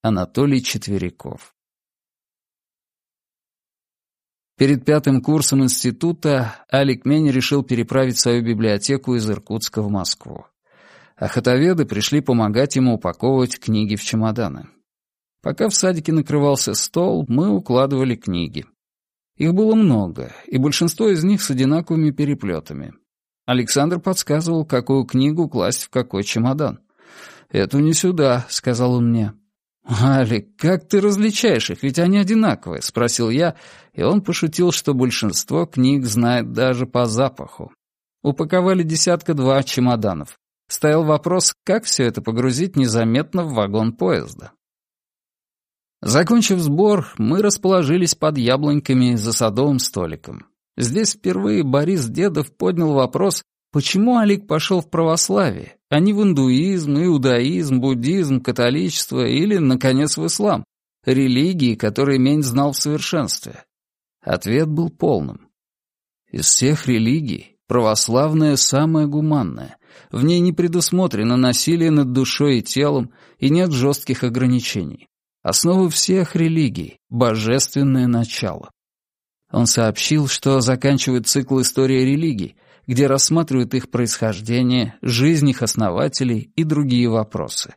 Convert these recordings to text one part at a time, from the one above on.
Анатолий Четверяков. Перед пятым курсом института Алик Мень решил переправить свою библиотеку из Иркутска в Москву. Охотоведы пришли помогать ему упаковывать книги в чемоданы. Пока в садике накрывался стол, мы укладывали книги. Их было много, и большинство из них с одинаковыми переплетами. Александр подсказывал, какую книгу класть в какой чемодан. «Эту не сюда», — сказал он мне. «Алик, как ты различаешь их, ведь они одинаковые?» — спросил я, и он пошутил, что большинство книг знает даже по запаху. Упаковали десятка-два чемоданов. Стоял вопрос, как все это погрузить незаметно в вагон поезда. Закончив сбор, мы расположились под яблоньками за садовым столиком. Здесь впервые Борис Дедов поднял вопрос, почему Алик пошел в православие, а не в индуизм, иудаизм, буддизм, католичество или, наконец, в ислам, религии, которые Мень знал в совершенстве. Ответ был полным. Из всех религий православная самая гуманная. В ней не предусмотрено насилие над душой и телом, и нет жестких ограничений. Основа всех религий — божественное начало. Он сообщил, что заканчивает цикл истории религий, где рассматривают их происхождение, жизнь их основателей и другие вопросы.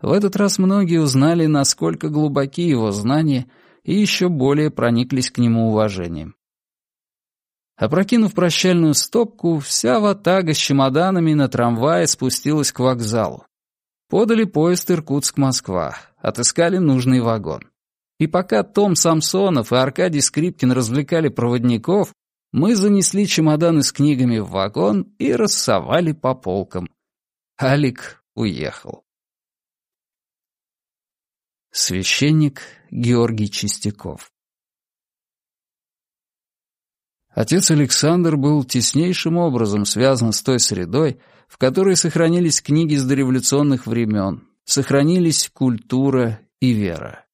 В этот раз многие узнали, насколько глубоки его знания, и еще более прониклись к нему уважением. Опрокинув прощальную стопку, вся ватага с чемоданами на трамвае спустилась к вокзалу. Подали поезд Иркутск-Москва, отыскали нужный вагон. И пока Том Самсонов и Аркадий Скрипкин развлекали проводников, мы занесли чемоданы с книгами в вагон и рассовали по полкам. Алик уехал. Священник Георгий Чистяков Отец Александр был теснейшим образом связан с той средой, в которой сохранились книги с дореволюционных времен, сохранились культура и вера.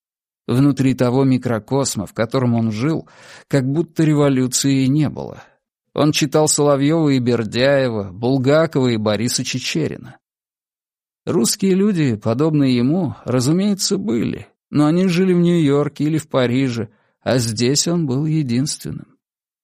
Внутри того микрокосма, в котором он жил, как будто революции не было. Он читал Соловьева и Бердяева, Булгакова и Бориса Чечерина. Русские люди, подобные ему, разумеется, были, но они жили в Нью-Йорке или в Париже, а здесь он был единственным.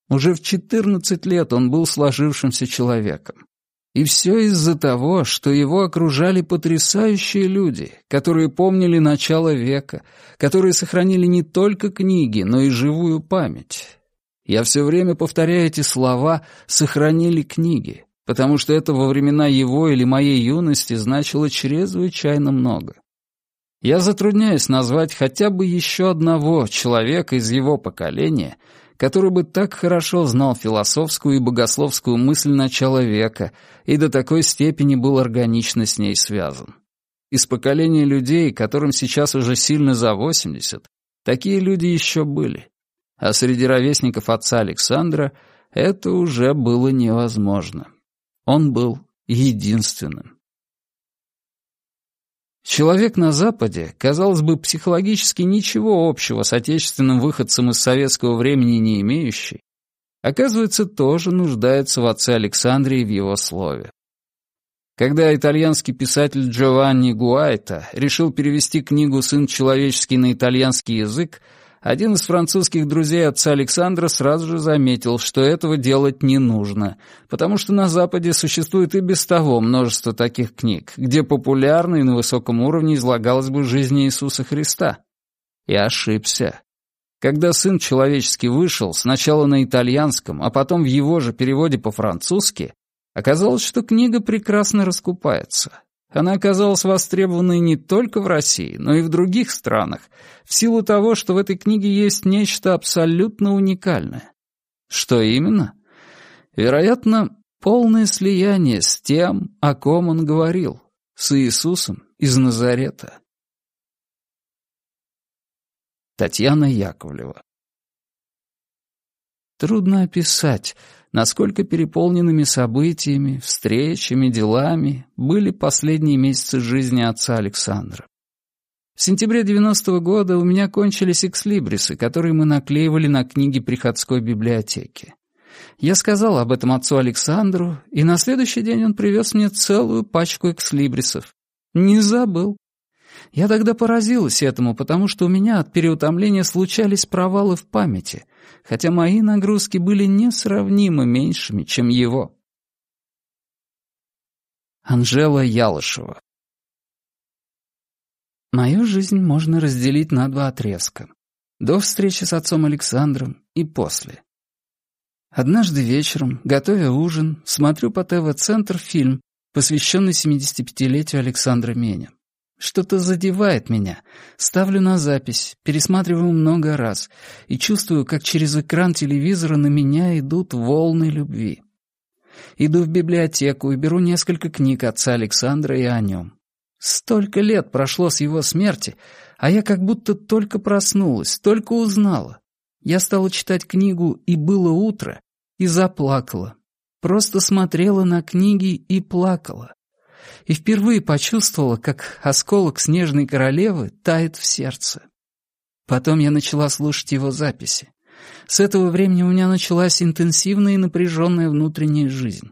Уже в 14 лет он был сложившимся человеком. И все из-за того, что его окружали потрясающие люди, которые помнили начало века, которые сохранили не только книги, но и живую память. Я все время повторяю эти слова «сохранили книги», потому что это во времена его или моей юности значило чрезвычайно много. Я затрудняюсь назвать хотя бы еще одного человека из его поколения — который бы так хорошо знал философскую и богословскую мысль начала века и до такой степени был органично с ней связан. Из поколения людей, которым сейчас уже сильно за 80, такие люди еще были. А среди ровесников отца Александра это уже было невозможно. Он был единственным. Человек на Западе, казалось бы, психологически ничего общего с отечественным выходцем из советского времени не имеющий, оказывается, тоже нуждается в отце Александре и в его слове. Когда итальянский писатель Джованни Гуайта решил перевести книгу «Сын человеческий» на итальянский язык, один из французских друзей отца Александра сразу же заметил, что этого делать не нужно, потому что на Западе существует и без того множество таких книг, где популярно и на высоком уровне излагалась бы жизнь Иисуса Христа. И ошибся. Когда «Сын человеческий» вышел сначала на итальянском, а потом в его же переводе по-французски, оказалось, что книга прекрасно раскупается. Она оказалась востребованной не только в России, но и в других странах, в силу того, что в этой книге есть нечто абсолютно уникальное. Что именно? Вероятно, полное слияние с тем, о ком он говорил, с Иисусом из Назарета. Татьяна Яковлева Трудно описать, насколько переполненными событиями, встречами, делами были последние месяцы жизни отца Александра. В сентябре 90-го года у меня кончились экслибрисы, которые мы наклеивали на книги приходской библиотеки. Я сказал об этом отцу Александру, и на следующий день он привез мне целую пачку экслибрисов. Не забыл. Я тогда поразилась этому, потому что у меня от переутомления случались провалы в памяти, хотя мои нагрузки были несравнимо меньшими, чем его. Анжела Ялышева Мою жизнь можно разделить на два отрезка. До встречи с отцом Александром и после. Однажды вечером, готовя ужин, смотрю по ТВ-центр фильм, посвященный 75-летию Александра Меня. Что-то задевает меня. Ставлю на запись, пересматриваю много раз и чувствую, как через экран телевизора на меня идут волны любви. Иду в библиотеку и беру несколько книг отца Александра и о нем. Столько лет прошло с его смерти, а я как будто только проснулась, только узнала. Я стала читать книгу «И было утро» и заплакала. Просто смотрела на книги и плакала и впервые почувствовала, как осколок снежной королевы тает в сердце. Потом я начала слушать его записи. С этого времени у меня началась интенсивная и напряженная внутренняя жизнь.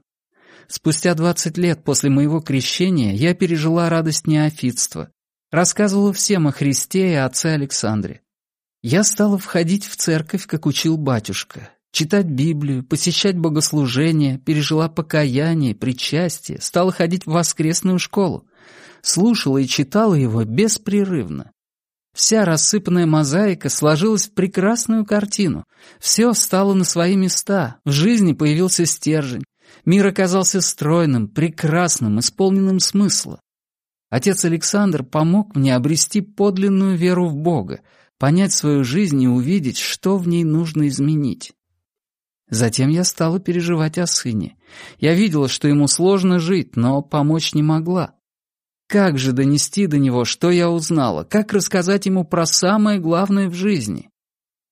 Спустя двадцать лет после моего крещения я пережила радость неофитства, рассказывала всем о Христе и отце Александре. Я стала входить в церковь, как учил батюшка, читать Библию, посещать богослужения, пережила покаяние, причастие, стала ходить в воскресную школу, слушала и читала его беспрерывно. Вся рассыпанная мозаика сложилась в прекрасную картину. Все стало на свои места, в жизни появился стержень. Мир оказался стройным, прекрасным, исполненным смысла. Отец Александр помог мне обрести подлинную веру в Бога, понять свою жизнь и увидеть, что в ней нужно изменить. Затем я стала переживать о сыне. Я видела, что ему сложно жить, но помочь не могла. Как же донести до него, что я узнала? Как рассказать ему про самое главное в жизни?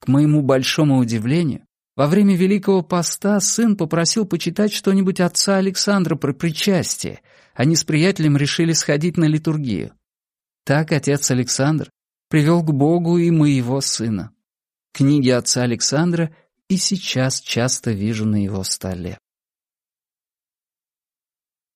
К моему большому удивлению, во время Великого Поста сын попросил почитать что-нибудь отца Александра про причастие. Они с приятелем решили сходить на литургию. Так отец Александр привел к Богу и моего сына. Книги отца Александра и сейчас часто вижу на его столе.